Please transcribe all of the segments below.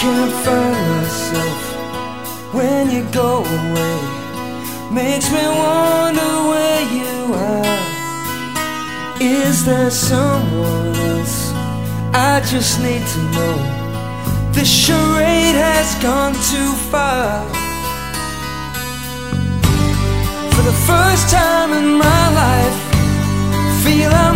can't find myself when you go away. Makes me wonder where you are. Is there someone else? I just need to know. This charade has gone too far. For the first time in my life, feel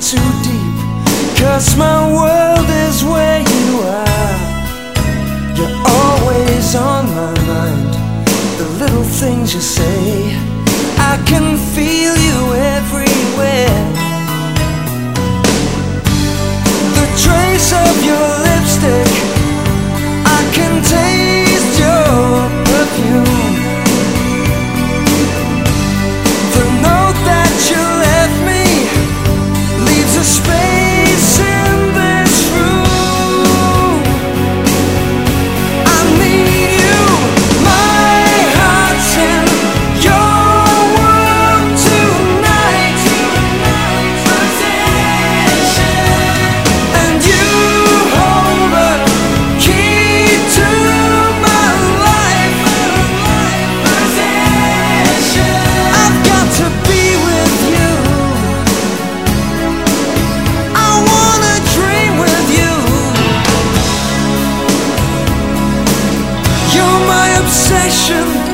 too deep? Cause my world is where you are. You're always on my mind. The little things you say, I can feel you obsession.